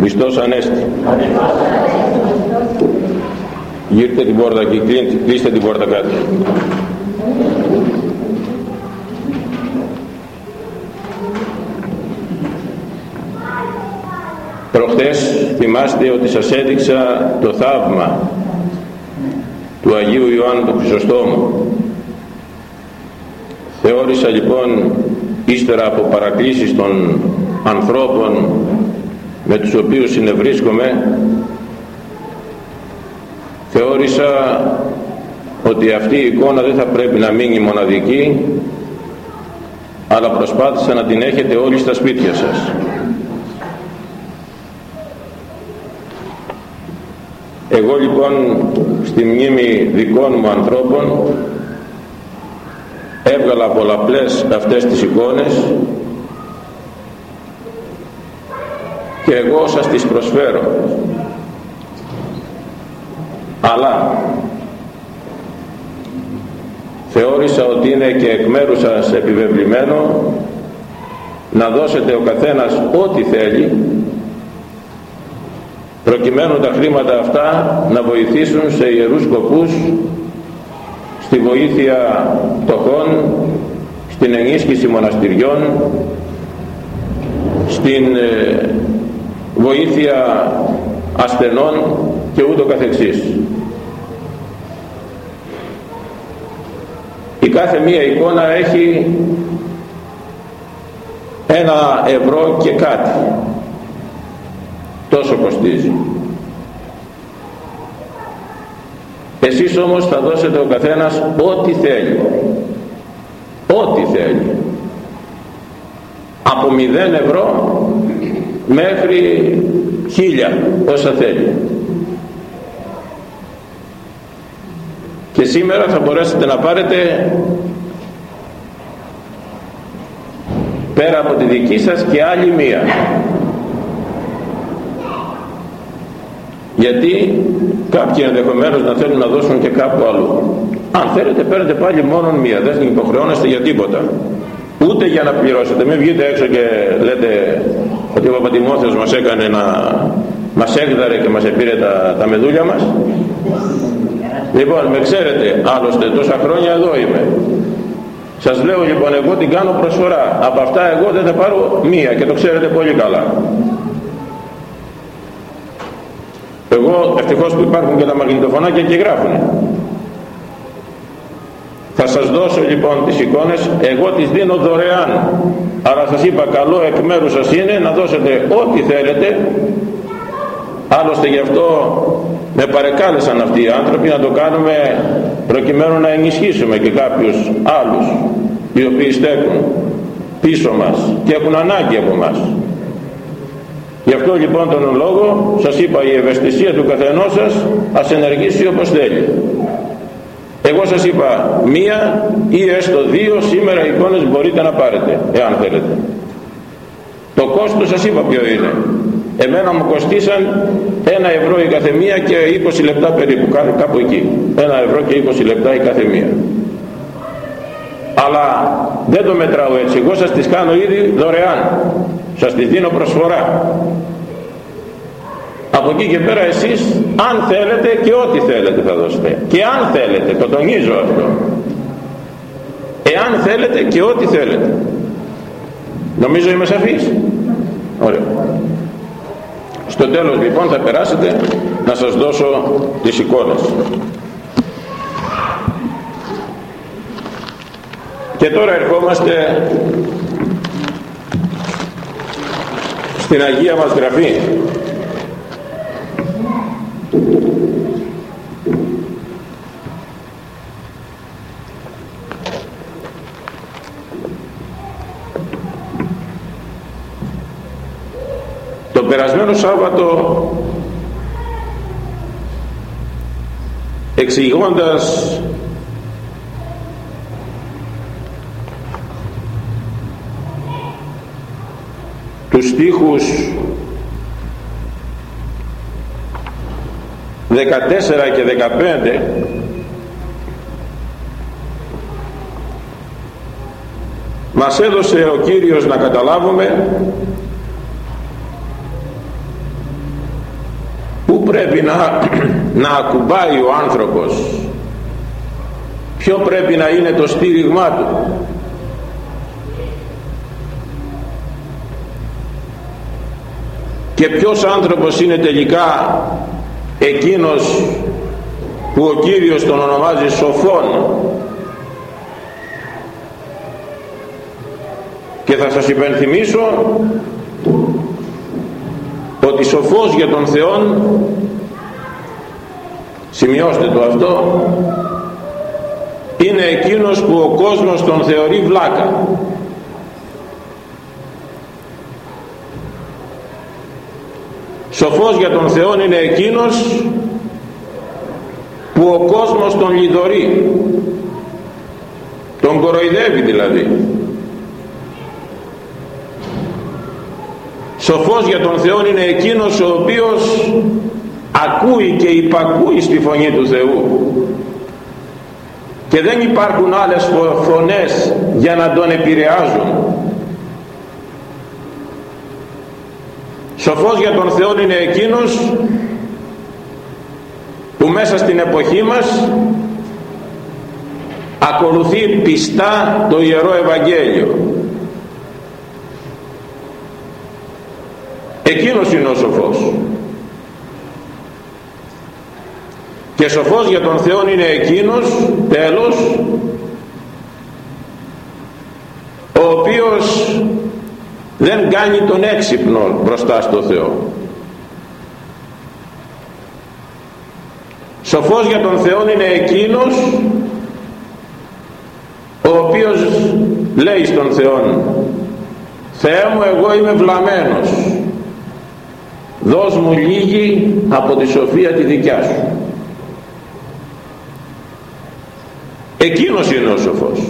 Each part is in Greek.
Χριστός Ανέστη. Γύρτε την πόρτα και κλείστε την πόρτα κάτω. Προχτές θυμάστε ότι σας έδειξα το θαύμα του Αγίου Ιωάννου του Χρυσοστόμου. Θεώρησα λοιπόν ύστερα από παρακλήσεις των ανθρώπων με τους οποίους συνευρίσκομαι θεώρησα ότι αυτή η εικόνα δεν θα πρέπει να μείνει μοναδική αλλά προσπάθησα να την έχετε όλοι στα σπίτια σας. Εγώ λοιπόν στη μνήμη δικών μου ανθρώπων έβγαλα πολλαπλές αυτές τις εικόνες και εγώ σας τις προσφέρω. Αλλά θεώρησα ότι είναι και εκ μέρους σας επιβεβλημένο να δώσετε ο καθένας ό,τι θέλει προκειμένου τα χρήματα αυτά να βοηθήσουν σε ιερούς σκοπούς στη βοήθεια φτωχών στην ενίσχυση μοναστηριών στην ε, βοήθεια ασθενών και ούτω καθεξής. Η κάθε μία εικόνα έχει ένα ευρώ και κάτι. Τόσο κοστίζει. Εσείς όμως θα δώσετε ο καθένας ό,τι θέλει. Ό,τι θέλει. Από 0 ευρώ μέχρι χίλια όσα θέλει. Και σήμερα θα μπορέσετε να πάρετε πέρα από τη δική σας και άλλη μία. Γιατί κάποιοι ενδεχομένως να θέλουν να δώσουν και κάπου αλλού. Αν θέλετε παίρνετε πάλι μόνο μία, δεν υποχρεώνεστε για τίποτα. Ούτε για να πληρώσετε. Μην βγείτε έξω και λέτε ότι ο Παπαντιμόθεος μας έκανε να μας έγδαρε και μας επήρε τα, τα μεδούλια μας. Λοιπόν, με ξέρετε, άλλωστε τόσα χρόνια εδώ είμαι. Σας λέω λοιπόν εγώ την κάνω προσφορά. Από αυτά εγώ δεν θα πάρω μία και το ξέρετε πολύ καλά. Εγώ ευτυχώς που υπάρχουν και τα μαγνητοφωνάκια και γράφουν. Θα σας δώσω λοιπόν τις εικόνες, εγώ τις δίνω δωρεάν. Αλλά σας είπα καλό εκ μέρους σας είναι να δώσετε ό,τι θέλετε. Άλλωστε γι' αυτό με παρεκάλεσαν αυτοί οι άνθρωποι να το κάνουμε προκειμένου να ενισχύσουμε και κάποιους άλλους οι οποίοι στέκουν πίσω μας και έχουν ανάγκη από μας. Γι' αυτό λοιπόν τον λόγο σας είπα η ευαισθησία του καθενός σας ας ενεργήσει όπως θέλει. Εγώ σας είπα μία ή έστω δύο σήμερα εικόνες μπορείτε να πάρετε εάν θέλετε. Το κόστος σας είπα ποιο είναι. Εμένα μου κοστίσαν ένα ευρώ η καθεμία και 20 λεπτά περίπου κάπου εκεί. Ένα ευρώ και 20 λεπτά η καθεμία. Αλλά δεν το μετράω έτσι. Εγώ σας τις κάνω ήδη δωρεάν. Σας τις δίνω προσφορά από εκεί και πέρα εσείς αν θέλετε και ό,τι θέλετε θα δώσετε. Και αν θέλετε το τονίζω αυτό. Εάν θέλετε και ό,τι θέλετε. Νομίζω είμαι σαφής; Ωραία. Στο τέλος λοιπόν θα περάσετε να σας δώσω τις εικόνες. Και τώρα ερχόμαστε στην Αγία μας Γραφή περασμένο Σάββατο εξηγώντας τους στίχους 14 και 15 μας έδωσε ο Κύριος να καταλάβουμε πρέπει να, να ακουμπάει ο άνθρωπος. Ποιο πρέπει να είναι το στήριγμά του. Και ποιος άνθρωπος είναι τελικά εκείνος που ο Κύριος τον ονομάζει σοφόν. Και θα σας υπενθυμίσω ότι σοφός για τον Θεόν σημειώστε το αυτό. Είναι εκείνος που ο κόσμος τον θεωρεί βλάκα. Σοφός για τον Θεό είναι εκείνος που ο κόσμος τον λιδωρεί. Τον κοροϊδεύει δηλαδή. Σοφός για τον Θεό είναι εκείνος ο οποίος ακούει και υπακούει στη φωνή του Θεού. Και δεν υπάρχουν άλλες φωνές για να τον επηρεάζουν. Σοφός για τον Θεό είναι εκείνος που μέσα στην εποχή μας ακολουθεί πιστά το Ιερό Ευαγγέλιο. Εκείνος είναι ο σοφός και σοφός για τον Θεό είναι εκείνος τέλος ο οποίος δεν κάνει τον έξυπνο μπροστά στο Θεό. Σοφός για τον Θεό είναι εκείνος ο οποίος λέει στον Θεό Θεέ μου εγώ είμαι βλαμένος δώσ' μου λίγη από τη σοφία τη δικιά σου εκείνος είναι ο σοφός.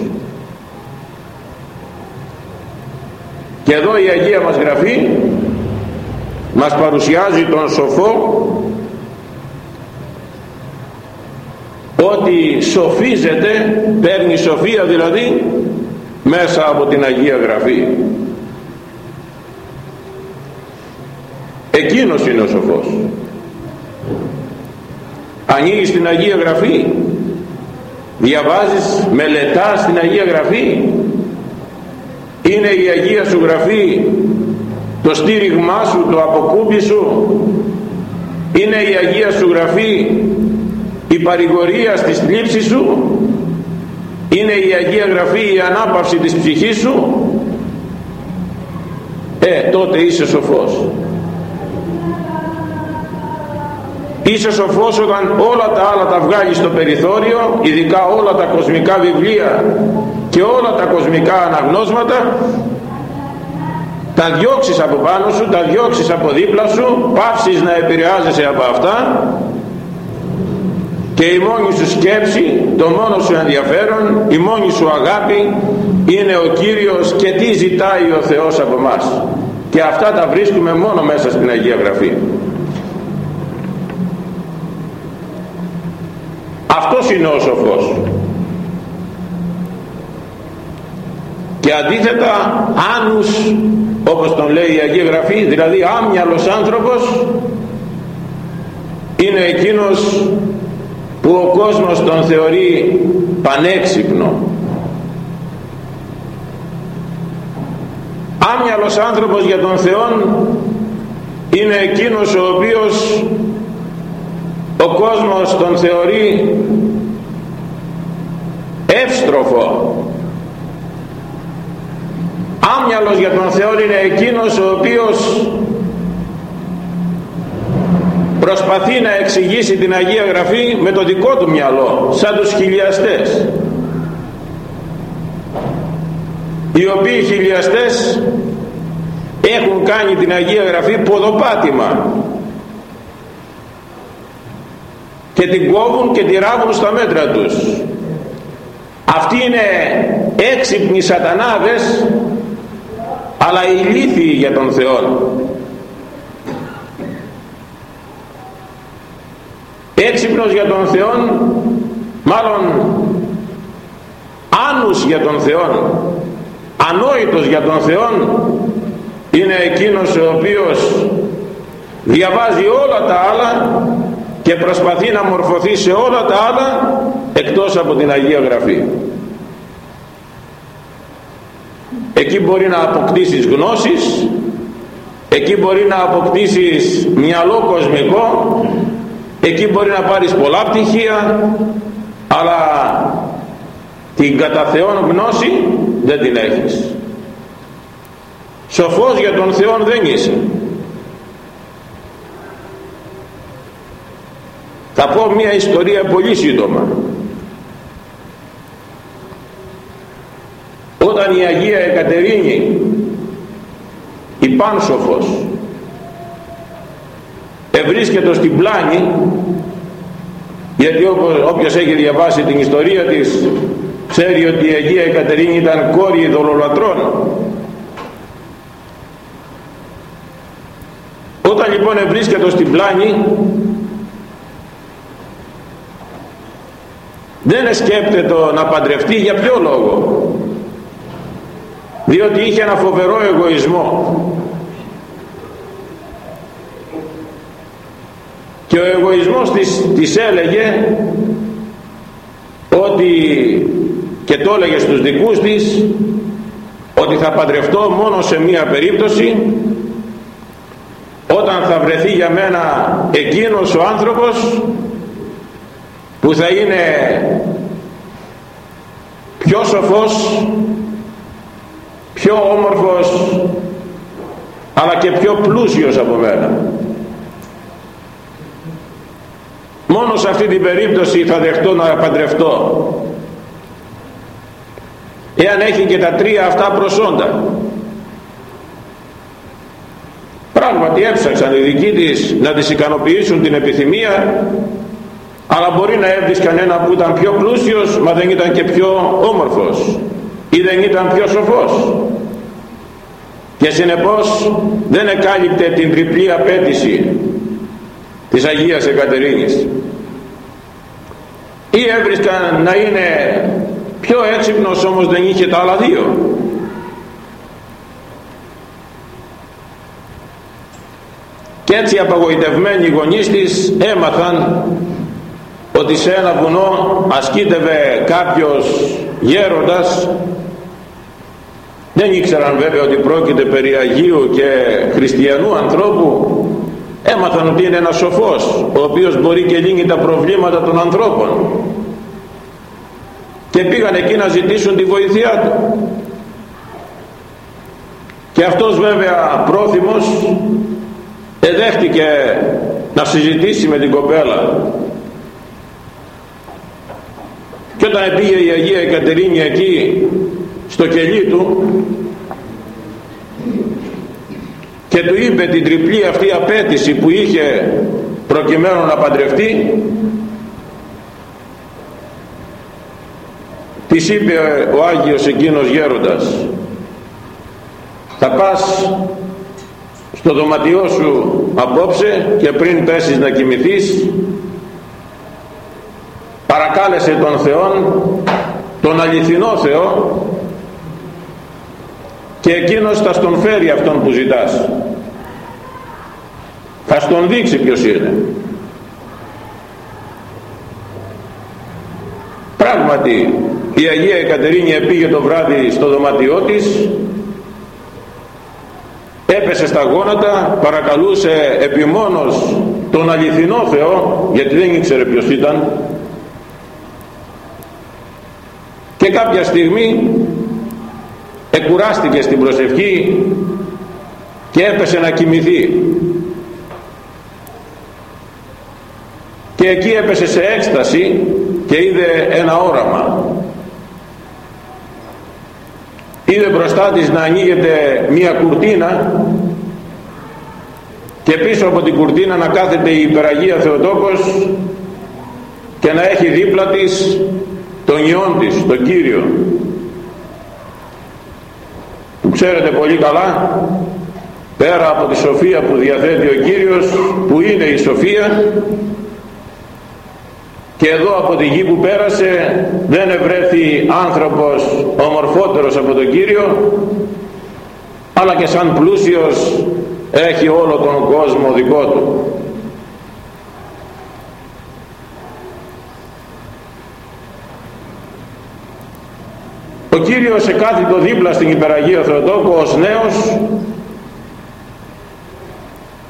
Και εδώ η Αγία μας Γραφή μας παρουσιάζει τον σοφό ότι σοφίζεται παίρνει σοφία δηλαδή μέσα από την Αγία Γραφή. Εκείνος είναι ο σοφός. Ανοίγεις την Αγία Γραφή διαβάζεις μελετάς την Αγία Γραφή. Είναι η Αγία σου Γραφή το στήριγμά σου το αποκούμπι σου. Είναι η Αγία σου Γραφή η παρηγορία στη θλίψη σου. Είναι η Αγία Γραφή η ανάπαυση της ψυχής σου. Ε τότε είσαι σοφός Είσαι σοφός όταν όλα τα άλλα τα βγάλεις στο περιθώριο, ειδικά όλα τα κοσμικά βιβλία και όλα τα κοσμικά αναγνώσματα, τα διώξεις από πάνω σου, τα διώξεις από δίπλα σου, πάψεις να επηρεάζεσαι από αυτά και η μόνη σου σκέψη, το μόνο σου ενδιαφέρον, η μόνη σου αγάπη είναι ο Κύριος και τι ζητάει ο Θεός από μας. Και αυτά τα βρίσκουμε μόνο μέσα στην Αγία Γραφή. Αυτός είναι ο σοφός. Και αντίθετα άνους όπως τον λέει η Αγία Γραφή δηλαδή άμυαλος άνθρωπος είναι εκείνος που ο κόσμος τον θεωρεί πανέξυπνο. Άμυαλος άνθρωπος για τον Θεό είναι εκείνος ο οποίος ο κόσμος τον θεωρεί εύστροφο. Άμυαλος για τον Θεό είναι εκείνος ο οποίος προσπαθεί να εξηγήσει την Αγία Γραφή με το δικό του μυαλό σαν τους χιλιαστές. Οι οποίοι χιλιαστές έχουν κάνει την Αγία Γραφή ποδοπάτημα και την κόβουν και τη ράβουν στα μέτρα τους. Αυτοί είναι έξυπνοι σατανάδες αλλά ηλίθιοι για τον Θεό έξυπνος για τον Θεό μάλλον άνους για τον Θεό ανόητος για τον Θεό είναι εκείνος ο οποίος διαβάζει όλα τα άλλα και προσπαθεί να μορφωθεί σε όλα τα άλλα εκτός από την Αγία Γραφή. Εκεί μπορεί να αποκτήσεις γνώσεις εκεί μπορεί να αποκτήσεις μυαλό κοσμικό εκεί μπορεί να πάρεις πολλά πτυχία αλλά την κατά Θεόν γνώση δεν την έχεις. Σοφός για τον Θεό δεν είσαι θα πω μια ιστορία πολύ σύντομα. Όταν η Αγία Εκατερίνη η Πάνσοφος ευρίσκεται στην πλάνη γιατί όποιος έχει διαβάσει την ιστορία της ξέρει ότι η Αγία Εκατερίνη ήταν κόρη ειδωλολατρών. Όταν λοιπόν ευρίσκεται στην πλάνη δεν σκέπτεται να παντρευτεί για ποιο λόγο; Διότι είχε ένα φοβερό εγωισμό. Και ο εγωισμός της, της έλεγε ότι και το έλεγε στους δικούς της ότι θα παντρευτώ μόνο σε μία περίπτωση όταν θα βρεθεί για μένα εκείνος ο άνθρωπος που θα είναι πιο σοφός πιο όμορφος αλλά και πιο πλούσιος από μένα. Μόνο σε αυτή την περίπτωση θα δεχτώ να παντρευτώ. Εάν έχει και τα τρία αυτά προσόντα. Πράγματι έψαξαν οι δικοί της να της ικανοποιήσουν την επιθυμία αλλά μπορεί να έβρισκαν ένα που ήταν πιο πλούσιος μα δεν ήταν και πιο όμορφος. Ή δεν ήταν πιο σοφός. Και συνεπώς δεν εκάλυπτε την τριπλή απέτηση της Αγίας Εκατερίνης. Ή έβρισκαν να είναι πιο έξυπνος όμως δεν είχε τα άλλα δύο. Και έτσι οι απαγοητευμένοι γονείς της έμαθαν ότι σε ένα βουνό ασκήτευε κάποιος γέροντας. Δεν ήξεραν βέβαια ότι πρόκειται περί Αγίου και χριστιανού ανθρώπου. Έμαθαν ότι είναι ένας σοφός ο οποίος μπορεί και λύνει τα προβλήματα των ανθρώπων. Και πήγαν εκεί να ζητήσουν τη βοήθειά του. Και αυτός βέβαια πρόθυμος εδέχτηκε να συζητήσει με την κοπέλα και όταν πήγε η Αγία Εκατερίνη εκεί στο κελί του και του είπε την τριπλή αυτή απέτηση που είχε προκειμένου να παντρευτεί της είπε ο Άγιος εκείνος γέροντας θα πας στο δωματιό σου απόψε και πριν πέσεις να κοιμηθείς παρακάλεσε τον Θεό τον αληθινό Θεό και εκείνος θα στον φέρει αυτόν που ζητάς. Θα στον δείξει ποιος είναι. Πράγματι η Αγία Εκατερίνη πήγε το βράδυ στο δωμάτιό της έπεσε στα γόνατα παρακαλούσε επιμόνως τον αληθινό Θεό γιατί δεν ήξερε ποιος ήταν και κάποια στιγμή εκουράστηκε στην προσευχή και έπεσε να κοιμηθεί. Και εκεί έπεσε σε έκσταση και είδε ένα όραμα. Είδε μπροστά της να ανοίγεται μία κουρτίνα και πίσω από την κουρτίνα να κάθεται η υπεραγία Θεοτόκος και να έχει δίπλα της τον Υιόν της, τον Κύριο. Που ξέρετε πολύ καλά πέρα από τη σοφία που διαθέτει ο Κύριος που είναι η σοφία και εδώ από τη γη που πέρασε δεν ευρέθη άνθρωπος ομορφότερος από τον Κύριο αλλά και σαν πλούσιος έχει όλο τον κόσμο δικό του ο Κύριος εκάθιτο δίπλα στην Υπεραγία Θεοτόκο ως νέος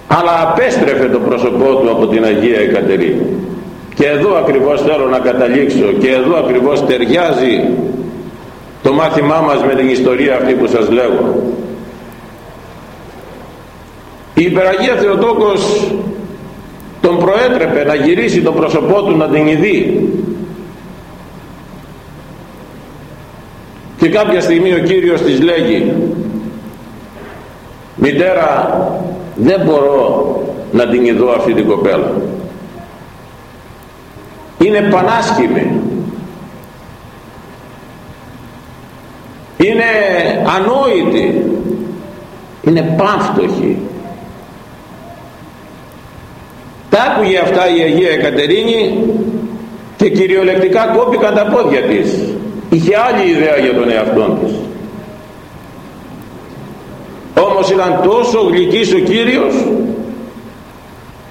αλλά απέστρεφε το πρόσωπό του από την Αγία Εκατερίνη και εδώ ακριβώς θέλω να καταλήξω και εδώ ακριβώς ταιριάζει το μάθημά μας με την ιστορία αυτή που σας λέγω η Υπεραγία Θεοτόκος τον προέτρεπε να γυρίσει το πρόσωπό του να την ειδεί κάποια στιγμή ο Κύριος της λέγει μητέρα δεν μπορώ να την ειδώ αυτή την κοπέλα. Είναι πανάσχημη. Είναι ανόητη. Είναι πάμφτωχη τα άκουγε αυτά η Αγία Εκατερίνη και κυριολεκτικά κόπηκαν τα πόδια της είχε άλλη ιδέα για τον εαυτό της όμως ήταν τόσο γλυκής ο Κύριος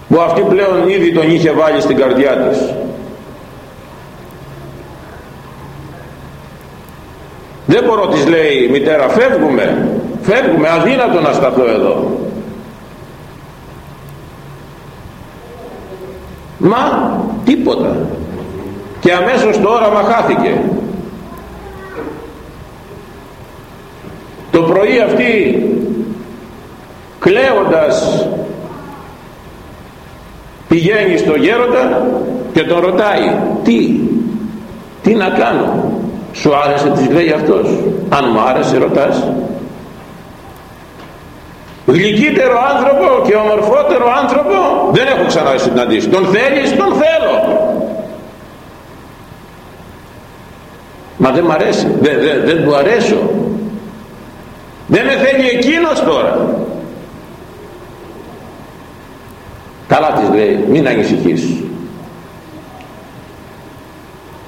που αυτή πλέον ήδη τον είχε βάλει στην καρδιά της. Δεν μπορώ της λέει μητέρα φεύγουμε φεύγουμε αδύνατο να σταθώ εδώ μα τίποτα. Και αμέσως το όραμα χάθηκε το πρωί αυτή κλαίοντας πηγαίνει στο γέροντα και τον ρωτάει τι, τι να κάνω σου άρεσε της λέει αυτός αν μου άρεσε ρωτάς γλυκύτερο άνθρωπο και ομορφότερο άνθρωπο δεν έχω ξανά συναντήσει. Τον θέλεις τον θέλω. Μα δεν μ' αρέσει. Δεν, δεν, δεν του αρέσω δεν με θέλει εκείνος τώρα. Καλά της λέει μην ανησυχείς.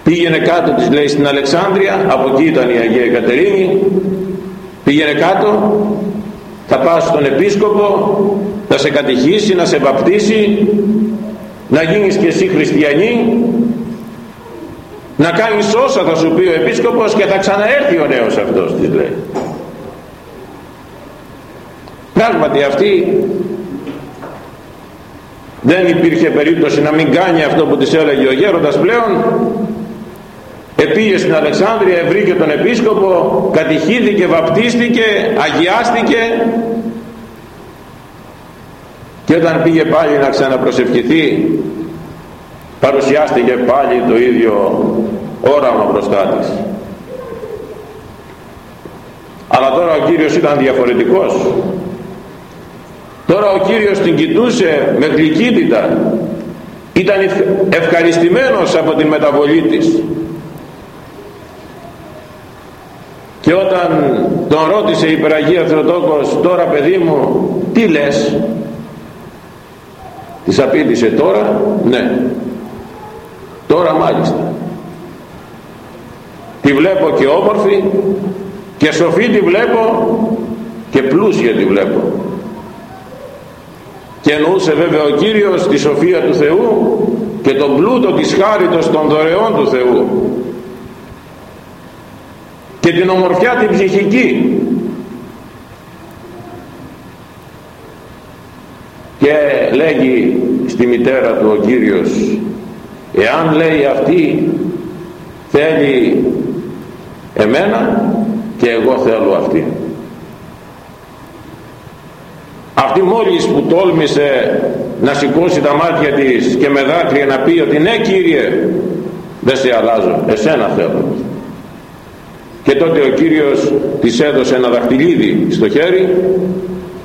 Πήγαινε κάτω της λέει στην Αλεξάνδρεια από εκεί ήταν η Αγία Κατερίνη πήγαινε κάτω θα πας στον επίσκοπο θα σε κατηχήσει, να σε βαπτίσει να γίνεις και εσύ χριστιανή να κάνεις όσα θα σου πει ο επίσκοπος και θα ξαναέρθει ο νέος αυτός της λέει πράγματι αυτή δεν υπήρχε περίπτωση να μην κάνει αυτό που της έλεγε ο γέροντας πλέον. Επήγε στην Αλεξάνδρεια βρήκε τον επίσκοπο κατηχήθηκε, βαπτίστηκε αγιάστηκε και όταν πήγε πάλι να ξαναπροσευχηθεί παρουσιάστηκε πάλι το ίδιο όραμα μπροστά της. Αλλά τώρα ο Κύριος ήταν διαφορετικός τώρα ο Κύριος την κοιτούσε με γλυκύτητα. Ήταν ευχαριστημένος από την μεταβολή της. Και όταν τον ρώτησε η Υπεραγία Θεοτόκος τώρα παιδί μου τι λες; Της απήντησε τώρα ναι. Τώρα μάλιστα. Τη βλέπω και όμορφη και σοφή τη βλέπω και πλούσια τη βλέπω και εννοούσε βέβαια ο Κύριος τη σοφία του Θεού και τον πλούτο της χάριτος των δωρεών του Θεού. Και την ομορφιά την ψυχική. Και λέγει στη μητέρα του ο Κύριος εάν λέει αυτή θέλει εμένα και εγώ θέλω αυτή αυτή μόλις που τόλμησε να σηκώσει τα μάτια της και με δάκρυα να πει ότι ναι Κύριε δεν σε αλλάζω εσένα θέλω και τότε ο Κύριος της έδωσε ένα δαχτυλίδι στο χέρι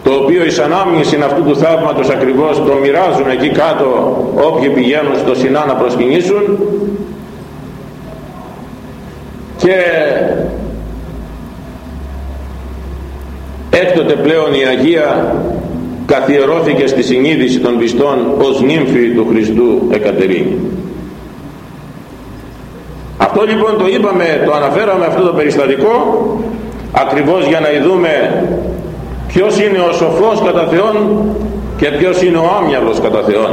το οποίο εις ανάμνηση αυτού του θαύματος ακριβώς το μοιράζουν εκεί κάτω όποιοι πηγαίνουν στο Σινά να προσκυνήσουν. Και έκτοτε πλέον η Αγία καθιερώθηκε στη συνείδηση των πιστών ως νύμφη του Χριστού Εκατερίνη. Αυτό λοιπόν το είπαμε, το αναφέραμε αυτό το περιστατικό ακριβώς για να δούμε ποιος είναι ο σοφός κατά Θεόν και ποιος είναι ο άμυαλος κατά Θεόν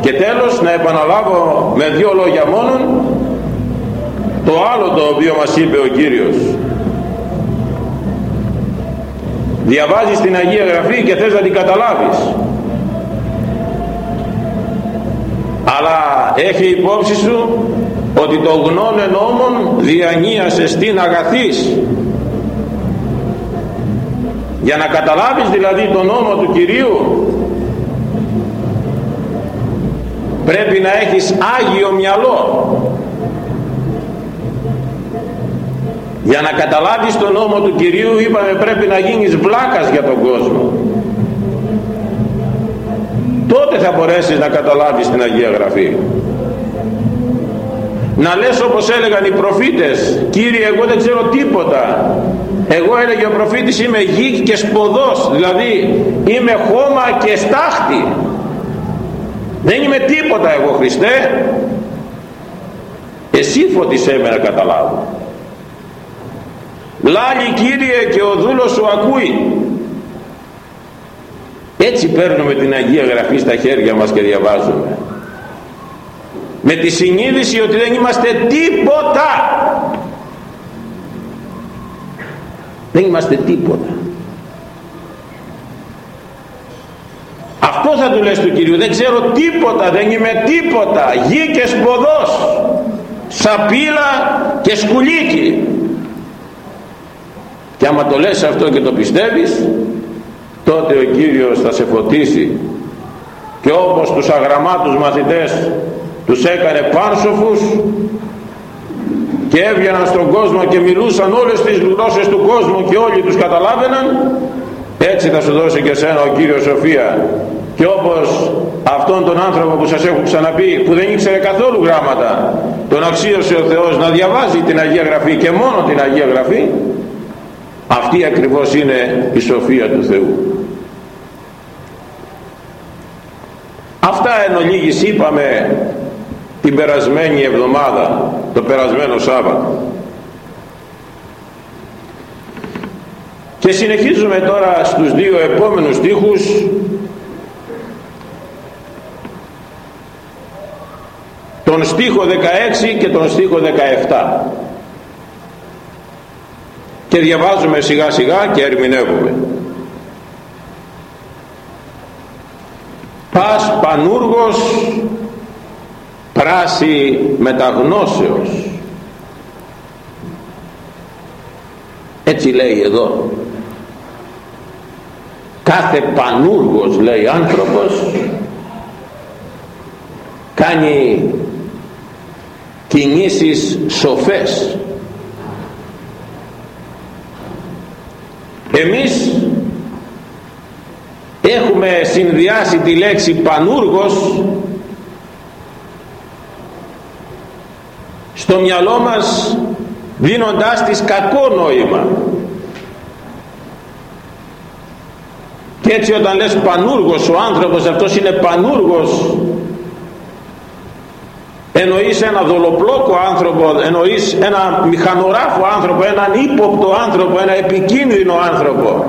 και τέλος να επαναλάβω με δύο λόγια μόνον το άλλο το οποίο μας είπε ο Κύριος διαβάζεις την Αγία Γραφή και θες να την καταλάβεις. Αλλά έχει υπόψη σου ότι το γνώνε νόμον διανύασε στην αγαθής. Για να καταλάβεις δηλαδή τον νόμο του Κυρίου πρέπει να έχεις Άγιο μυαλό για να καταλάβεις τον νόμο του Κυρίου είπαμε πρέπει να γίνεις βλάκας για τον κόσμο. Τότε θα μπορέσεις να καταλάβεις την Αγία Γραφή. Να λες όπως έλεγαν οι προφήτες Κύριε εγώ δεν ξέρω τίποτα. Εγώ έλεγε ο προφήτης είμαι γη και σποδός. Δηλαδή είμαι χώμα και στάχτη. Δεν είμαι τίποτα εγώ Χριστέ. Εσύ φωτισέ με να καταλάβω λάλη Κύριε και ο δούλος σου ακούει. Έτσι παίρνουμε την Αγία Γραφή στα χέρια μας και διαβάζουμε. Με τη συνείδηση ότι δεν είμαστε τίποτα. Δεν είμαστε τίποτα. Αυτό θα του λες του Κυρίου δεν ξέρω τίποτα δεν είμαι τίποτα. Γη και σποδός σαπίλα και σκουλίκι και άμα το λες αυτό και το πιστεύεις τότε ο Κύριος θα σε φωτίσει. Και όπως τους αγραμμάτους μαθητές τους έκανε πάρσοφους και έβγαιναν στον κόσμο και μιλούσαν όλες τις γλώσσες του κόσμου και όλοι τους καταλάβαιναν έτσι θα σου δώσει και σένα ο Κύριος Σοφία. Και όπως αυτόν τον άνθρωπο που σας έχω ξαναπεί που δεν ήξερε καθόλου γράμματα τον αξίωσε ο Θεός να διαβάζει την Αγία Γραφή και μόνο την Αγία Γραφή αυτή ακριβώς είναι η σοφία του Θεού. Αυτά εν ολίγης είπαμε την περασμένη εβδομάδα το περασμένο Σάββατο. Και συνεχίζουμε τώρα στους δύο επόμενους στίχους. Τον στίχο 16 και τον στίχο 17 και διαβάζουμε σιγά σιγά και ερμηνεύουμε. Πας πανούργος πράση μεταγνώσεως. Έτσι λέει εδώ. Κάθε πανούργος λέει άνθρωπος κάνει κινήσεις σοφές εμείς έχουμε συνδυάσει τη λέξη πανούργος στο μυαλό μας δίνοντάς της κακό νόημα. Και έτσι όταν λες πανούργος ο άνθρωπος αυτός είναι πανούργος εννοείς ένα δολοπλόκο άνθρωπο εννοείς ένα μηχανογράφο άνθρωπο έναν ύποπτο άνθρωπο ένα επικίνδυνο άνθρωπο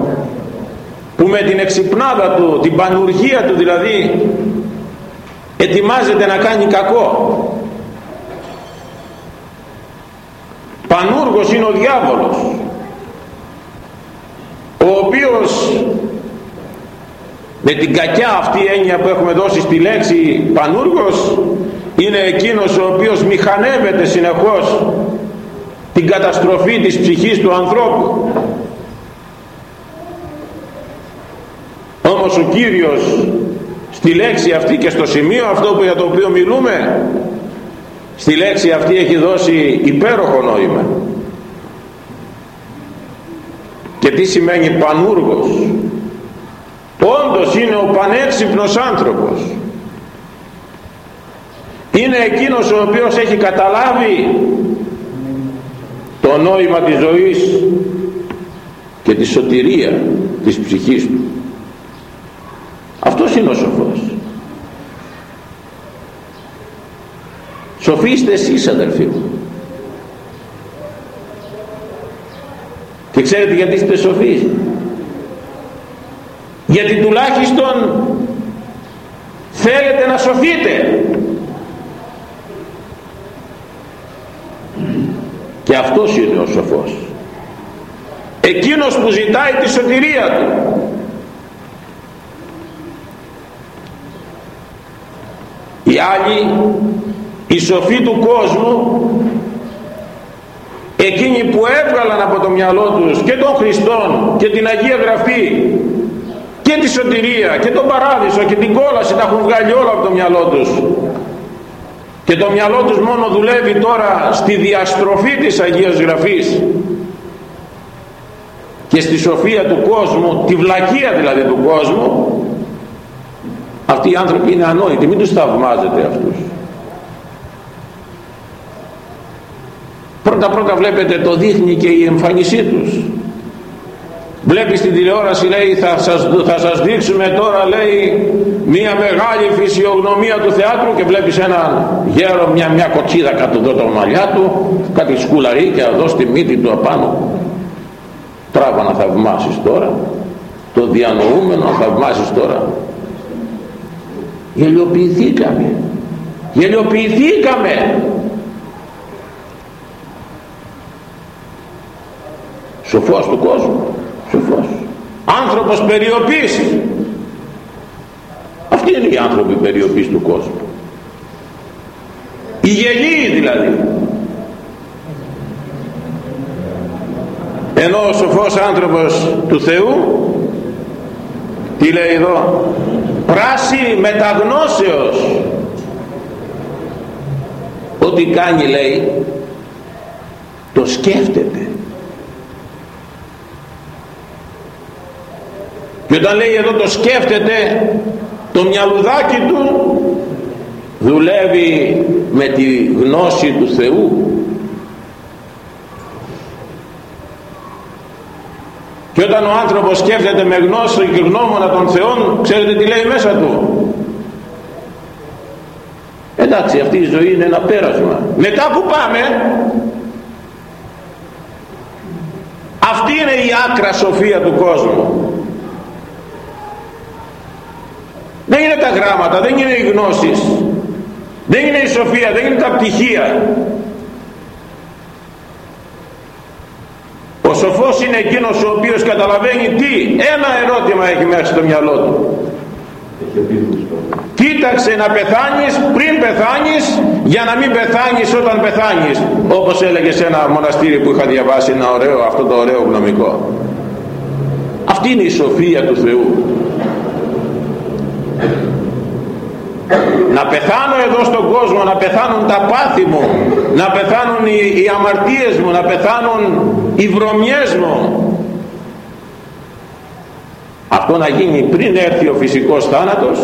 που με την εξυπνάδα του την πανουργία του δηλαδή ετοιμάζεται να κάνει κακό. Πανούργος είναι ο διάβολος ο οποίος με την κακιά αυτή έννοια που έχουμε δώσει στη λέξη πανούργος είναι εκείνος ο οποίος μηχανεύεται συνεχώς την καταστροφή της ψυχής του ανθρώπου. Όμως ο Κύριος στη λέξη αυτή και στο σημείο αυτό που για το οποίο μιλούμε στη λέξη αυτή έχει δώσει υπέροχο νόημα. Και τι σημαίνει πανούργος; Όντως είναι ο πανέξυπνος άνθρωπος είναι εκείνος ο οποίος έχει καταλάβει το νόημα της ζωής και τη σωτηρία της ψυχής του. Αυτός είναι ο σοφός. Σοφοί είστε εσείς αδελφοί μου. Και ξέρετε γιατί είστε σοφοί. Γιατί τουλάχιστον θέλετε να σωθείτε και αυτός είναι ο σοφός. Εκείνος που ζητάει τη σωτηρία του. Οι άλλοι οι σοφοί του κόσμου εκείνοι που έβγαλαν από το μυαλό τους και τον Χριστόν και την Αγία Γραφή και τη σωτηρία και τον παράδεισο και την κόλαση τα έχουν βγάλει όλα από το μυαλό τους και το μυαλό τους μόνο δουλεύει τώρα στη διαστροφή της Αγίας Γραφής και στη σοφία του κόσμου, τη βλακεία δηλαδή του κόσμου. Αυτοί οι άνθρωποι είναι ανόητοι, μην τους θαυμάζετε αυτούς. Πρώτα πρώτα βλέπετε το δείχνει και η εμφάνισή τους βλέπει στην τηλεόραση λέει θα σας, θα σας δείξουμε τώρα λέει μια μεγάλη φυσιογνωμία του θεάτρου και βλέπεις έναν γέρο μια, μια κοτσίδα κάτω εδώ τα μαλλιά του κάτι σκουλαρίκια εδώ στη μύτη του απάνω. Τράβα να θαυμάσεις τώρα. Το διανοούμενο να θαυμάσεις τώρα. Γελιοποιηθήκαμε. Γελιοποιηθήκαμε. Σοφός του κόσμου σοφός άνθρωπος περιοπής. Αυτοί είναι οι άνθρωποι περιοπής του κόσμου. Οι γελοί δηλαδή. Ενώ ο σοφός άνθρωπος του Θεού τι λέει εδώ πράσι μεταγνώσεως ό,τι κάνει λέει το σκέφτεται και όταν λέει εδώ το σκέφτεται το μυαλουδάκι του δουλεύει με τη γνώση του Θεού. Και όταν ο άνθρωπος σκέφτεται με γνώση και γνώμονα των Θεών ξέρετε τι λέει μέσα του. Εντάξει αυτή η ζωή είναι ένα πέρασμα. Μετά που πάμε αυτή είναι η άκρα σοφία του κόσμου δεν είναι τα γράμματα, δεν είναι οι γνώσεις, δεν είναι η σοφία, δεν είναι τα πτυχία. Ο σοφός είναι εκείνος ο οποίος καταλαβαίνει τι, ένα ερώτημα έχει μέσα στο μυαλό του. Κοίταξε να πεθάνεις πριν πεθάνεις για να μην πεθάνεις όταν πεθάνεις όπως έλεγε σε ένα μοναστήρι που είχα διαβάσει ένα ωραίο, αυτό το ωραίο γνωμικό. Αυτή είναι η σοφία του Θεού να πεθάνω εδώ στον κόσμο να πεθάνουν τα πάθη μου να πεθάνουν οι, οι αμαρτίες μου να πεθάνουν οι βρωμιές μου. Αυτό να γίνει πριν έρθει ο φυσικός θάνατος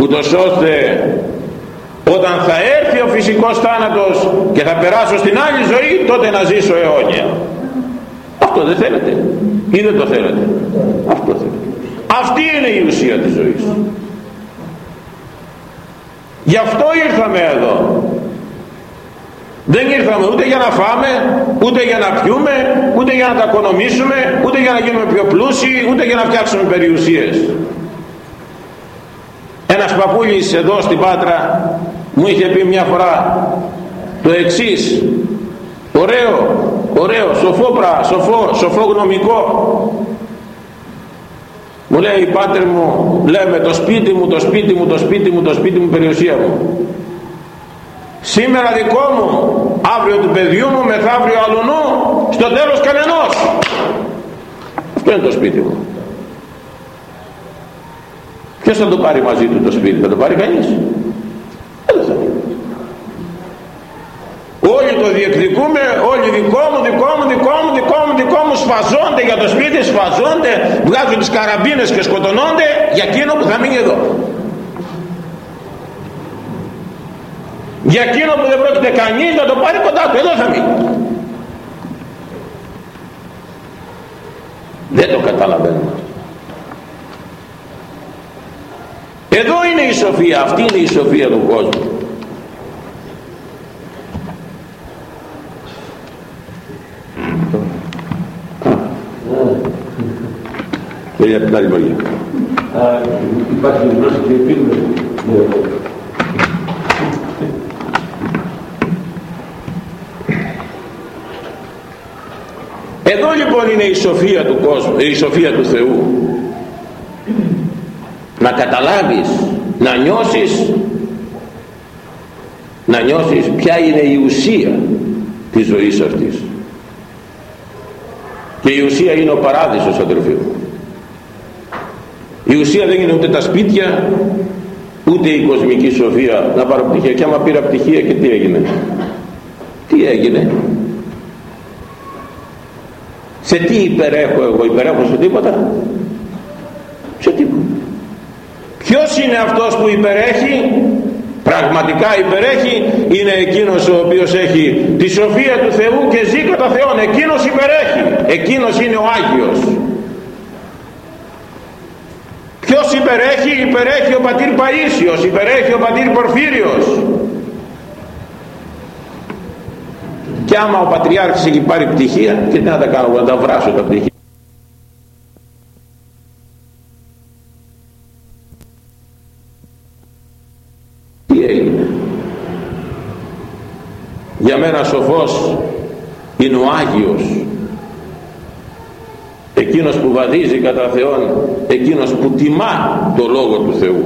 ούτως ώστε όταν θα έρθει ο φυσικός θάνατος και θα περάσω στην άλλη ζωή τότε να ζήσω αιώνια. Αυτό δεν θέλετε. Ή δεν το θέλετε. Αυτό θέλετε. Αυτή είναι η ουσία της ζωής γι' αυτό ήρθαμε εδώ. Δεν ήρθαμε ούτε για να φάμε ούτε για να πιούμε ούτε για να τα οικονομήσουμε ούτε για να γίνουμε πιο πλούσιοι ούτε για να φτιάξουμε περιουσίες. Ένας παππούλης εδώ στην Πάτρα μου είχε πει μια φορά το εξής. Ωραίο, ωραίο, σοφό σοφό, σοφό γνωμικό μου λέει πάτερ μου λέμε το σπίτι μου το σπίτι μου το σπίτι μου το σπίτι μου περιουσία μου σήμερα δικό μου αύριο του παιδιού μου μεθαύριο αλουνού στο τέλος κανενός αυτό είναι το σπίτι μου; Ποιος θα το πάρει μαζί του το σπίτι θα το πάρει κανείς; δεν θα όλοι το διεκδικούμε όλοι δικό μου δικό μου δικό μου δικό μου δικό μου σφαζόνται για το σπίτι σφαζόνται βγάζουν τις καραμπίνες και σκοτωνόνται για εκείνο που θα μείνει εδώ. Για εκείνο που δεν πρόκειται κανείς να το πάρει κοντά του εδώ θα μείνει. Δεν το καταλαβαίνουμε εδώ είναι η σοφία αυτή είναι η σοφία του κόσμου και για την άλλη μεριά. Υπάρχει πρόσθετη επίγνωση. Εδώ λοιπόν είναι η σοφία του κόσμου, η σοφία του Θεού. Να καταλάβεις, να νιώσεις, να νιώσεις ποια είναι η ουσία της ζωής αυτής. Και η ουσία είναι ο παράδεισος αδερφοί μου. Η ουσία δεν είναι ούτε τα σπίτια, ούτε η κοσμική σοφία να πάρω πτυχία. Και άμα πήρα πτυχία και τι έγινε; Τι έγινε; Σε τι υπερέχω εγώ, υπερέχω σε τίποτα; Σε τίποτα. Ποιος είναι αυτός που υπερέχει, πραγματικά υπερέχει, είναι εκείνος ο οποίος έχει τη σοφία του Θεού και ζει κατά Θεόν. Εκείνος υπερέχει. Εκείνος είναι ο Άγιος. Ποιος υπερέχει, υπερέχει ο πατήρ Παΐσιος, υπερέχει ο πατήρ Πορφύριος. Και άμα ο Πατριάρχης έχει πάρει πτυχία, και τι να τα κάνω, να τα βράσω τα πτυχία. Τι έγινε; Για μένα σοφός είναι ο Άγιος εκείνος που βαδίζει κατά Θεόν εκείνος που τιμά το Λόγο του Θεού.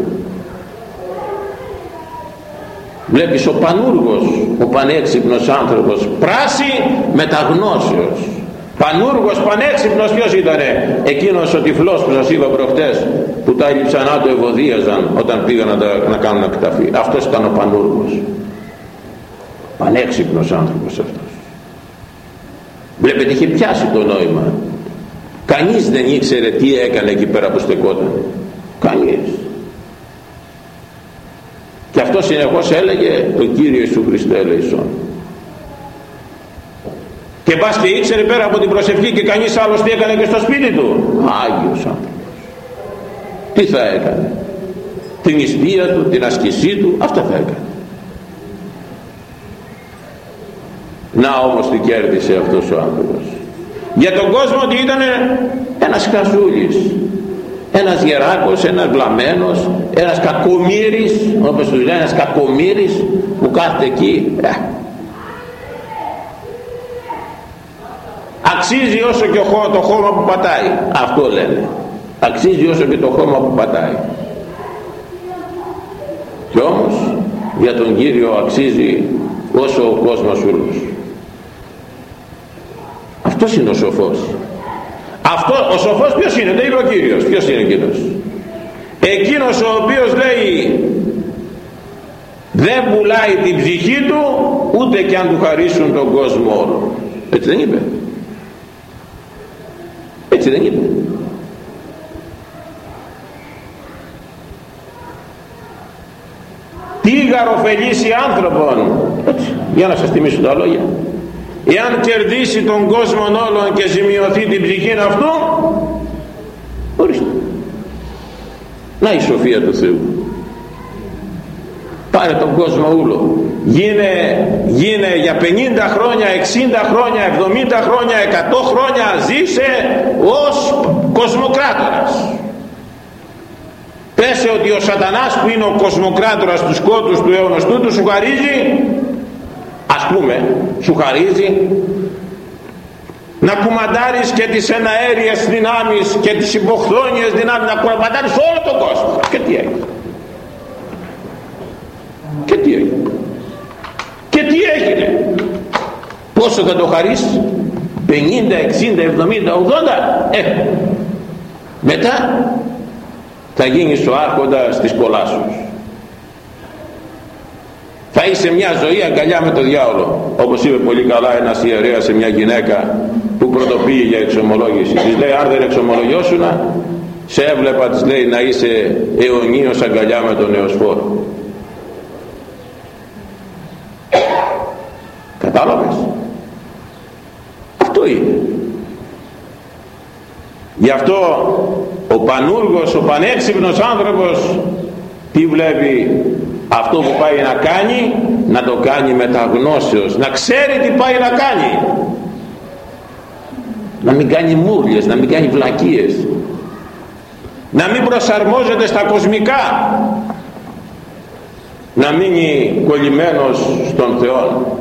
Βλέπεις ο πανούργος ο πανέξυπνος άνθρωπος πράσι μεταγνώσεως. Πανούργος πανέξυπνος ποιος ήτανε; Εκείνος ο τυφλός που σας είπα προχτές που τα να το ευωδίαζαν όταν πήγαν να, τα, να κάνουν εκταφή. Αυτός ήταν ο πανούργος. Πανέξυπνος άνθρωπος αυτός. Βλέπετε είχε πιάσει το νόημα κανείς δεν ήξερε τι έκανε εκεί πέρα που στεκόταν. Κανείς. Και αυτό συνεχώς έλεγε το Κύριο Ιησού Χριστό ελεησόν και πας και ήξερε πέρα από την προσευχή και κανείς άλλος τι έκανε και στο σπίτι του. Άγιος άνθρωπος. Τι θα έκανε. Την ιστία του, την ασκησή του αυτά θα έκανε. Να όμως τι κέρδισε αυτός ο άνθρωπος για τον κόσμο ότι ήταν ένας χαζούλης ένας γεράκος, ένας βλαμμένος ένας κακομύρης όπως τους λένε ένας κακομύρης που κάθεται εκεί. Ε. αξίζει όσο και το χώμα που πατάει. Αυτό λένε. Αξίζει όσο και το χώμα που πατάει. Και όμως για τον Κύριο αξίζει όσο ο κόσμος όλος αυτός είναι ο σοφός. Αυτό, ο σοφός ποιος είναι δεν είπε ο Κύριος. Ποιος είναι εκείνος; Εκείνος ο οποίος λέει δεν πουλάει την ψυχή του ούτε και αν του χαρίσουν τον κόσμο όλο έτσι δεν είπε. Έτσι δεν είπε. Τι γαροφελήσει άνθρωπον. Έτσι, για να σας θυμίσω τα λόγια εάν κερδίσει τον κόσμο όλων και ζημιωθεί την ψυχή αυτού ορίστε να η σοφία του Θεού. Πάρε τον κόσμο ούλο. Γίνε, γίνε για 50 χρόνια 60 χρόνια 70 χρόνια 100 χρόνια ζήσε ως κοσμοκράτορας. Πέσε ότι ο σατανάς που είναι ο κοσμοκράτορας του σκότους του αιώνος τούτου σου χαρίζει ας πούμε σου χαρίζει να κουμαντάρεις και τις εναέριες δυνάμεις και τις υποχθόνιες δυνάμεις να κουμαντάρεις όλο τον κόσμο. Και τι έγινε; Και τι έγινε; Και τι έγινε; Πόσο θα το χαρίσεις; 50, 60, 70, 80 ε, μετά θα γίνεις ο άρχοντας της κολάσεως θα είσαι μια ζωή αγκαλιά με το διάολο. Όπως είπε πολύ καλά ένας ιερέας σε μια γυναίκα που πρωτοποιεί για εξομολόγηση. Της λέει αν δεν εξομολογιώσουνα σε έβλεπα της λέει να είσαι αιωνίως αγκαλιά με τον νεοσφόρο κατάλαβες; Αυτό είναι. Γι' αυτό ο πανούργος ο πανέξυπνος άνθρωπος τι βλέπει; Αυτό που πάει να κάνει να το κάνει με τα γνώσεως να ξέρει τι πάει να κάνει. Να μην κάνει μουρλιες να μην κάνει βλακίες. Να μην προσαρμόζεται στα κοσμικά. Να μείνει κολλημένος στον Θεό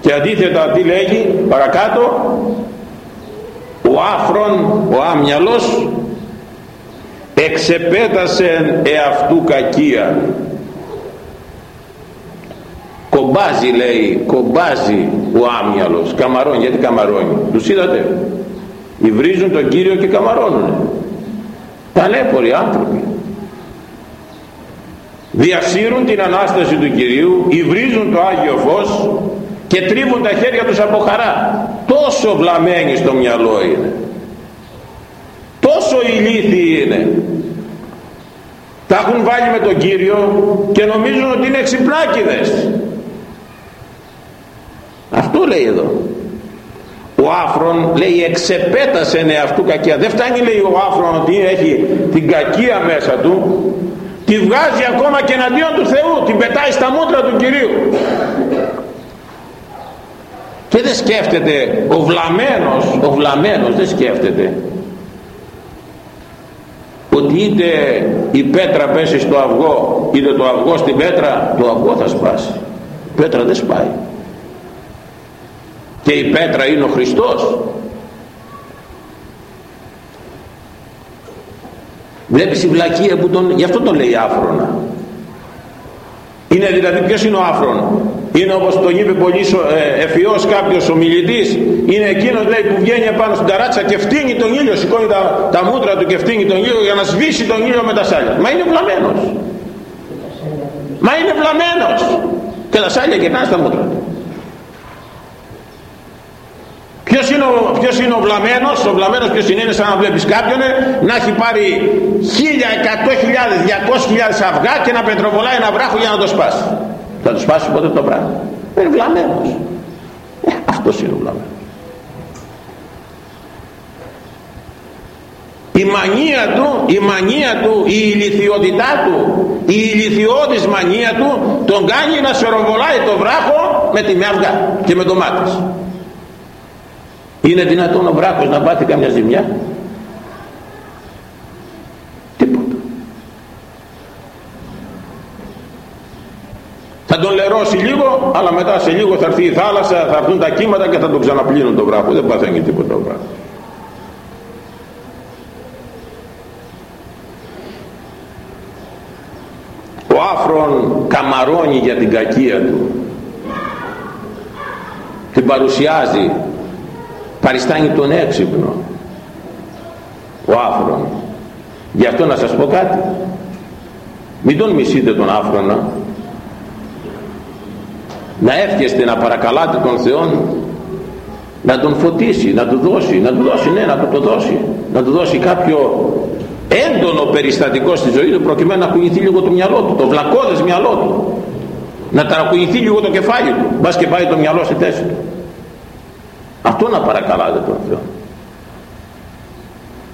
και αντίθετα τι λέγει παρακάτω; Ο άφρον ο άμυαλος εξεπέτασε εαυτού κακία. Κομπάζει λέει κομπάζει ο άμυαλος. Καμαρώνει γιατί καμαρώνει. Τους είδατε. Υβρίζουν τον Κύριο και καμαρώνουν. Ταλέποροι άνθρωποι. Διασύρουν την Ανάσταση του Κυρίου υβρίζουν το Άγιο Φως και τρίβουν τα χέρια τους από χαρά. Τόσο βλαμμένοι στο μυαλό είναι. Τόσο ηλίθιοι είναι τα έχουν βάλει με τον Κύριο και νομίζουν ότι είναι ξυπνάκιδες αυτό λέει εδώ. Ο άφρον λέει εξεπέτασε αυτού κακία δεν φτάνει λέει ο άφρον ότι έχει την κακία μέσα του. Τη βγάζει ακόμα και εναντίον του Θεού την πετάει στα μούτρα του Κυρίου. Και δεν σκέφτεται ο βλαμένος ο βλαμένος δεν σκέφτεται ότι είτε η πέτρα πέσει στο αυγό είτε το αυγό στην πέτρα το αυγό θα σπάσει. Η πέτρα δεν σπάει. Και η πέτρα είναι ο Χριστός. Βλέπεις η βλακεία που τον γι' αυτό τον λέει άφρονα είναι δηλαδή ποιος είναι ο άφρον; Είναι όπως τον είπε πολύ ε, ευφυός κάποιος ομιλητής είναι εκείνος λέει που βγαίνει πάνω στην ταράτσα και φτύνει τον ήλιο σηκώνει τα, τα μούτρα του και φτύνει τον ήλιο για να σβήσει τον ήλιο με τα σάλια. Μα είναι βλαμμένος. Μα είναι βλαμμένος. Και τα σάλια κερνάνε στα μούτρα του Ποιος είναι, ο, ποιος είναι ο βλαμένος, ο βλαμένος ποιος είναι, είναι σαν να βλέπεις κάποιον να έχει πάρει χίλια, εκατό χιλιάδες, διακόσι χιλιάδες αυγά και να πετροβολάει ένα βράχο για να το σπάσει. Θα το σπάσει ποτέ το πράγμα. Είναι βλαμένος. Ε, αυτός είναι ο βλαμένος. η μανία του, η μανία του, η ηλικιότητά του, η ηλικιώδης μανία του τον κάνει να σεροβολάει το βράχο με τη αυγά και με το μάτι. Είναι δυνατόν ο βράχος να πάθει καμιά ζημιά; Τίποτα. Θα τον λερώσει λίγο, αλλά μετά σε λίγο θα έρθει η θάλασσα, θα έρθουν τα κύματα και θα τον ξαναπλύνουν το βράχο. Δεν παθαίνει τίποτα ο βράχος. Ο άφρον καμαρώνει για την κακία του. Την παρουσιάζει παριστάνει τον έξυπνο. Ο άφρον γι' αυτό να σας πω κάτι. Μην τον μισείτε τον άφρονα. Να εύχεστε να παρακαλάτε τον Θεό να τον φωτίσει, να του δώσει, να του δώσει, ναι, να του το δώσει, να του δώσει κάποιο έντονο περιστατικό στη ζωή του προκειμένου να κουνηθεί λίγο το μυαλό του, το βλακώδες μυαλό του, να ταρακουνηθεί λίγο το κεφάλι του, μπας και πάει το μυαλό στη θέση του αυτό να παρακαλάτε τον Θεό.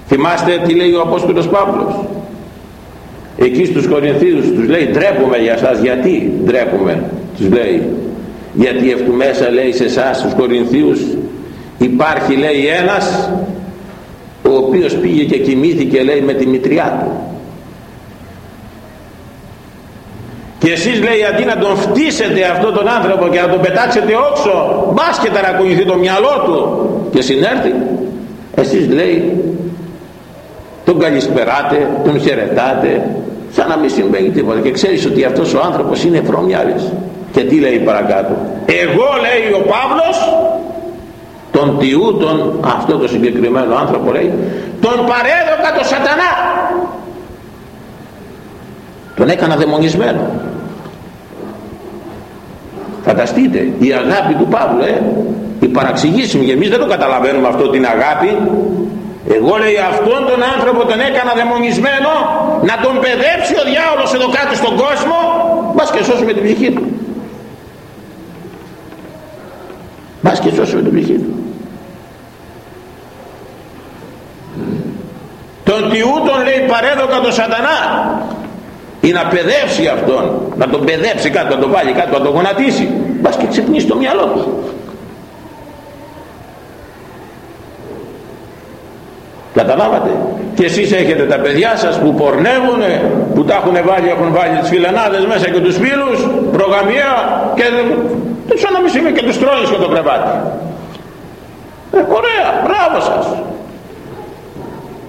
Θυμάστε τι λέει ο Απόστολος Παύλος. Εκεί στους Κορινθίους τους λέει ντρέπουμε για σας γιατί ντρέπουμε τους λέει. Γιατί αυτού μέσα λέει σε εσάς στους Κορινθίους υπάρχει λέει ένας ο οποίος πήγε και κοιμήθηκε λέει με τη μητριά του και εσείς λέει αντί να τον φτύσετε αυτόν τον άνθρωπο και να τον πετάξετε όξω μπας και ταρακουνηθεί το μυαλό του. Και συνέρθει. Εσείς λέει τον καλησπεράτε, τον χαιρετάτε σαν να μην συμβαίνει τίποτα. Και ξέρεις ότι αυτός ο άνθρωπος είναι βρωμιάρης. Και τι λέει παρακάτω. Εγώ λέει ο Παύλος τον τιούτον αυτό το συγκεκριμένο άνθρωπο λέει τον παρέδωκα το σατανά τον έκανα δαιμονισμένο φανταστείτε η αγάπη του Παύλου ε, η παραξηγήσιμη και εμείς δεν το καταλαβαίνουμε αυτό την αγάπη. Εγώ λέει αυτόν τον άνθρωπο τον έκανα δαιμονισμένο να τον παιδέψει ο διάολος εδώ κάτω στον κόσμο. Μπας και σώσουμε την ψυχή του. Μπας και σώσουμε την ψυχή του. Τον τιούτον λέει παρέδωκα τον σατανά ή να παιδεύσει αυτόν να τον παιδέψει κάτω να τον βάλει κάτω να τον γονατίσει. Μπας και ξυπνήσει το μυαλό του. Καταλάβατε; Και εσείς έχετε τα παιδιά σας που πορνεύουνε που τα έχουν βάλει, έχουν βάλει τις φιλενάδες μέσα και τους φίλους προγαμία και σαν να μην και τους τρώνεις και το κρεβάτι. Ε, ωραία, μπράβο σας.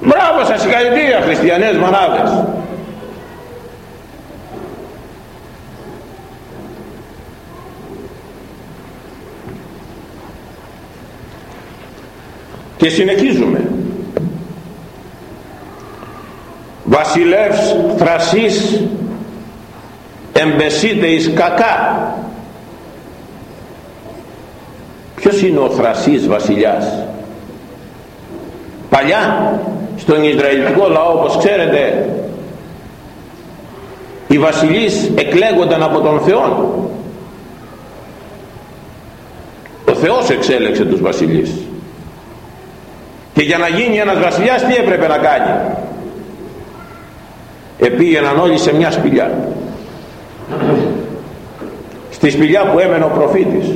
Μπράβο σας συγχαρητήρια χριστιανές μανάδες και συνεχίζουμε. Βασιλεύς θρασής εμπεσίτε εις κακά. Ποιος είναι ο θρασής βασιλιάς; Παλιά στον Ισραηλιτικό λαό όπως ξέρετε οι βασιλείς εκλέγονταν από τον Θεό ο Θεός εξέλεξε τους βασιλείς και για να γίνει ένας βασιλιάς τι έπρεπε να κάνει; Επήγαιναν όλοι σε μια σπηλιά. Στη σπηλιά που έμενε ο προφήτης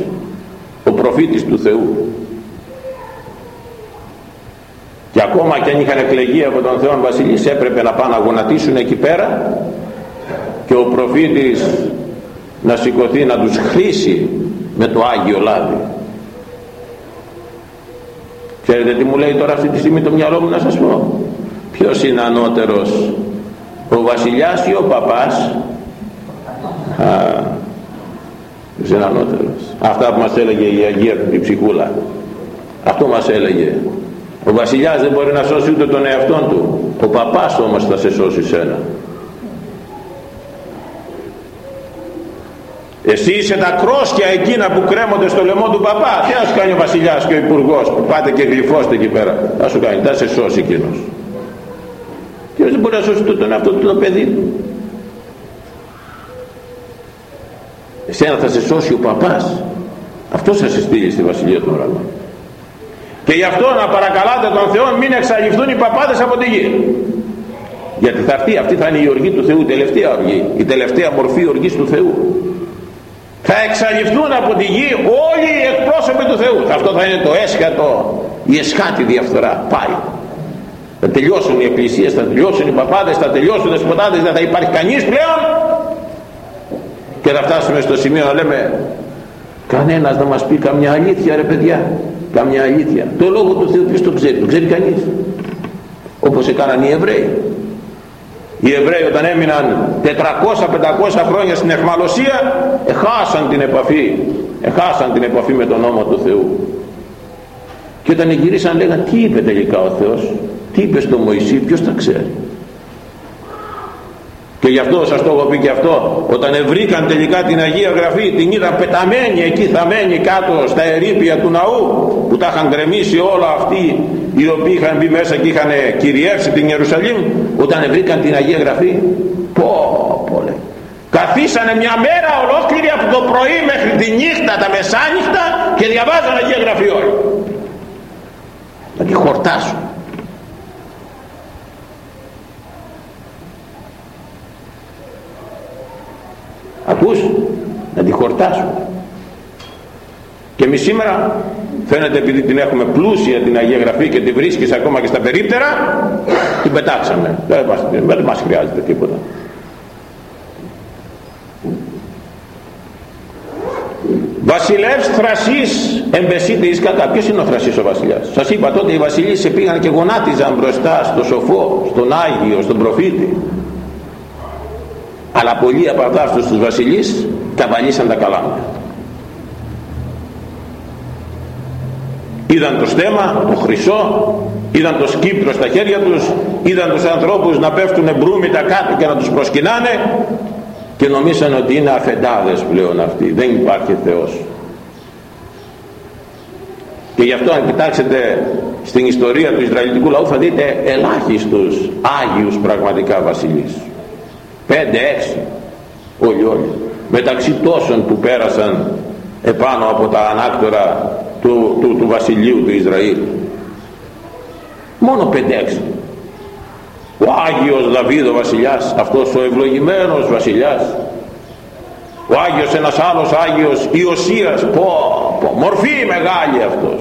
ο προφήτης του Θεού. Και ακόμα και αν είχαν εκλεγεί από τον Θεό Βασιλής έπρεπε να πάνε να γονατίσουν εκεί πέρα και ο προφήτης να σηκωθεί να τους χρήσει με το Άγιο Λάδι ξέρετε τι μου λέει τώρα αυτή τη στιγμή το μυαλό μου να σας πω; Ποιος είναι ανώτερος ο βασιλιάς ή ο παπάς; Α, ποιος είναι ανώτερος; Αυτά που μας έλεγε η Αγία η ψυχούλα. Αυτό μας έλεγε. Ο βασιλιάς δεν μπορεί να σώσει ούτε τον εαυτόν του. Ο παπάς όμως θα σε σώσει σένα Εσύ είσαι τα κρόσκια εκείνα που κρέμονται στο λαιμό του παπά. Τι να σου κάνει ο βασιλιάς και ο υπουργός που πάτε και γλυφώστε εκεί πέρα. Θα σου κάνει, θα σε σώσει εκείνος. Και δεν μπορεί να σώσει τον εαυτό του το παιδί του. Εσένα θα σε σώσει ο παπάς. Αυτό θα σε στείλει στη βασιλεία του ουρανών. Και γι' αυτό να παρακαλάτε τον Θεό μην εξαλειφθούν οι παπάδες από τη γη. Γιατί θα έρθει, αυτή θα είναι η οργή του Θεού, η τελευταία οργή, η τελευταία μορφή οργής του Θεού θα εξαλειφθούν από τη γη όλοι οι εκπρόσωποι του Θεού. Αυτό θα είναι το έσχατο η εσχάτη διαφθορά. Πάει. Θα τελειώσουν οι εκκλησίες θα τελειώσουν οι παπάδες θα τελειώσουν οι δεσποτάδες δεν θα υπάρχει κανείς πλέον. Και θα φτάσουμε στο σημείο να λέμε κανένας να μας πει καμιά αλήθεια ρε παιδιά καμιά αλήθεια. Το λόγο του Θεού ποιος το ξέρει το ξέρει κανείς. Όπως έκαναν οι Εβραίοι οι Εβραίοι όταν έμειναν 400-500 χρόνια στην εχμαλωσία εχάσαν την επαφή εχάσαν την επαφή με τον νόμο του Θεού. Και όταν γυρίσαν λέγαν τι είπε τελικά ο Θεός τι είπε στο Μωυσή ποιος τα ξέρει και γι' αυτό σας το έχω πει και αυτό όταν βρήκαν τελικά την Αγία Γραφή την είδαν πεταμένη εκεί θαμένη κάτω στα ερήπια του ναού που τα είχαν γκρεμίσει όλα αυτοί οι οποίοι είχαν μπει μέσα και είχαν κυριεύσει την Ιερουσαλήμ όταν βρήκαν την Αγία Γραφή πω πω λέει. Καθίσανε μια μέρα ολόκληρη από το πρωί μέχρι τη νύχτα τα μεσάνυχτα και διαβάζαν Αγία Γραφή όλοι. Να τη χορτάσουν. Ακούς να τη χορτάσουν και εμείς σήμερα φαίνεται επειδή την έχουμε πλούσια την Αγία Γραφή και τη βρίσκεις ακόμα και στα περίπτερα την πετάξαμε. Δεν μας, δεν μας χρειάζεται τίποτα. Βασιλεύς θρασής εμπεσίτε εις κατά. Ποιος είναι ο θρασής ο βασιλιάς; Σας είπα τότε οι βασιλείς πήγαν και γονάτιζαν μπροστά στο σοφό στον Άγιο, στον προφήτη. Αλλά πολλοί από αυτούς τους βασιλείς καβαλήσαν τα καλάμια είδαν το στέμα, το χρυσό είδαν το σκύπτρο στα χέρια τους είδαν τους ανθρώπους να πέφτουν μπρούμητα κάτω και να τους προσκυνάνε και νομίσαν ότι είναι αφεντάδες πλέον αυτοί δεν υπάρχει Θεός. Και γι' αυτό αν κοιτάξετε στην ιστορία του Ισραηλιτικού λαού θα δείτε ελάχιστους Άγιους πραγματικά βασιλείς. Πέντε έξι όλοι όλοι. Μεταξύ τόσων που πέρασαν επάνω από τα ανάκτορα του, του, του βασιλείου του Ισραήλ. Μόνο πέντε έξι. Ο Άγιος Δαβίδ ο βασιλιάς αυτός ο ευλογημένος βασιλιάς. Ο Άγιος ένας άλλος Άγιος Ιωσίας. Πω, πω, μορφή μεγάλη αυτός.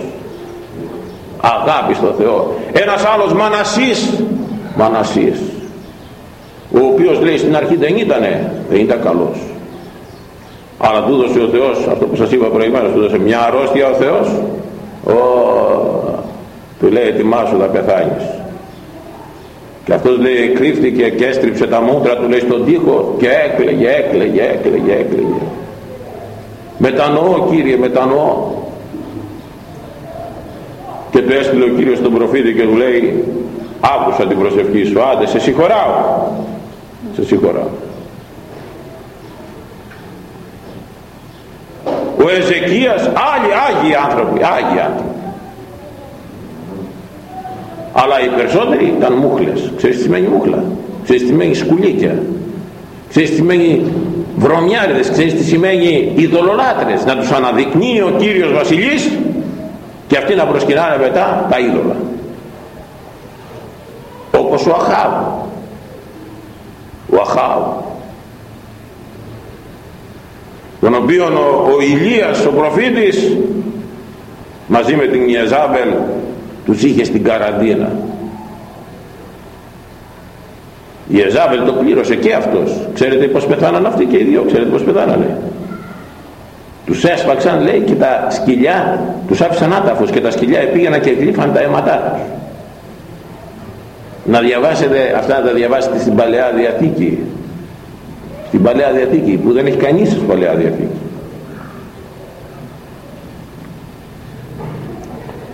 Αγάπη στο Θεό. Ένας άλλος Μανασής. Μανασής ο οποίος λέει στην αρχή δεν ήτανε δεν ήταν καλός αλλά του δώσε ο Θεός αυτό που σας είπα προηγουμένως του δώσε μια αρρώστια ο Θεός. Ο, του λέει ετοιμάσου θα πεθάνεις. Και αυτός λέει κρύφτηκε και έστριψε τα μούτρα του λέει στον τοίχο και έκλαιγε έκλαιγε έκλαιγε έκλαιγε. Μετανοώ Κύριε μετανοώ. Και του έστειλε ο Κύριος τον προφήτη και του λέει άκουσα την προσευχή σου άντε σε συγχωράω. Σε συγχωράω ο Εζεκίας άλλοι Άγιοι άνθρωποι Άγιοι άνθρωποι. Αλλά οι περισσότεροι ήταν μούχλες. Ξέρεις τι σημαίνει μούχλα; Ξέρεις τι σημαίνει σκουλίκια; Ξέρεις τι σημαίνει βρωμιάριδες; Ξέρεις τι σημαίνει ειδωλολάτρες να τους αναδεικνύει ο Κύριος Βασιλής και αυτοί να προσκυνάνε μετά τα είδωλα. Όπως ο Αχάβ. Ο Αχάβ τον οποίο ο, ο Ηλίας ο προφήτης μαζί με την Ιεζάβελ τους είχε στην καραντίνα. Η Ιεζάβελ το πλήρωσε και αυτός. Ξέρετε πως πεθάναν αυτοί και οι δύο ξέρετε πως πεθάνανε. Τους έσπαξαν λέει και τα σκυλιά τους άφησαν άταφος και τα σκυλιά πήγαιναν και γλύφαν τα αίματά τους. Να διαβάσετε αυτά να τα διαβάσετε στην Παλαιά Διαθήκη στην Παλαιά Διαθήκη που δεν έχει κανείς στην Παλαιά Διαθήκη.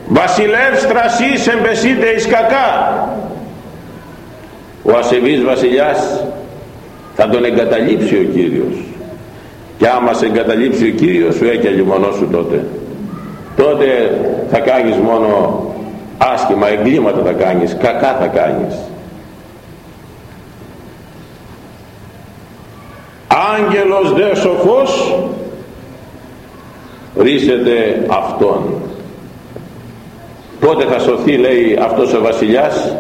Βασιλεύς τρασής εμπεσίτε εις κακά. Ο ασεβής βασιλιάς θα τον εγκαταλείψει ο Κύριος. Και άμα σε εγκαταλείψει ο Κύριος σου έκιαλε μονός σου τότε. Τότε θα κάνεις μόνο άσχημα εγκλήματα θα κάνεις κακά θα κάνεις άγγελος δε σοφός ρίσεται αυτόν. Πότε θα σωθεί λέει αυτός ο βασιλιάς;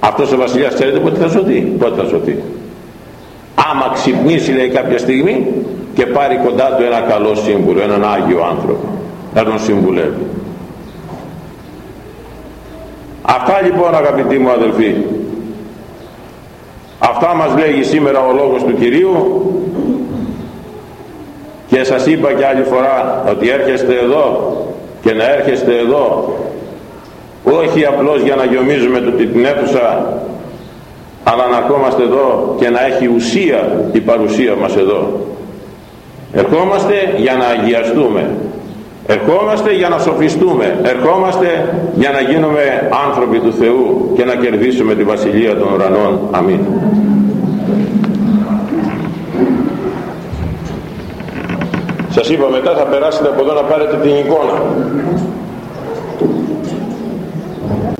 Αυτός ο βασιλιάς ξέρετε πότε θα σωθεί; Πότε θα σωθεί; Άμα ξυπνήσει λέει κάποια στιγμή και πάρει κοντά του ένα καλό σύμβουλο έναν Άγιο άνθρωπο να τον συμβουλεύει. Αυτά λοιπόν αγαπητοί μου αδελφοί αυτά μας λέγει σήμερα ο λόγος του Κυρίου. Και σας είπα και άλλη φορά ότι έρχεστε εδώ και να έρχεστε εδώ όχι απλώς για να γιομίζουμε το την αίθουσα αλλά να κόμαστε εδώ και να έχει ουσία η παρουσία μας εδώ. Ερχόμαστε για να αγιαστούμε ερχόμαστε για να σοφιστούμε. Ερχόμαστε για να γίνουμε άνθρωποι του Θεού και να κερδίσουμε τη Βασιλεία των Ουρανών. Αμήν. Σας είπα μετά θα περάσετε από εδώ να πάρετε την εικόνα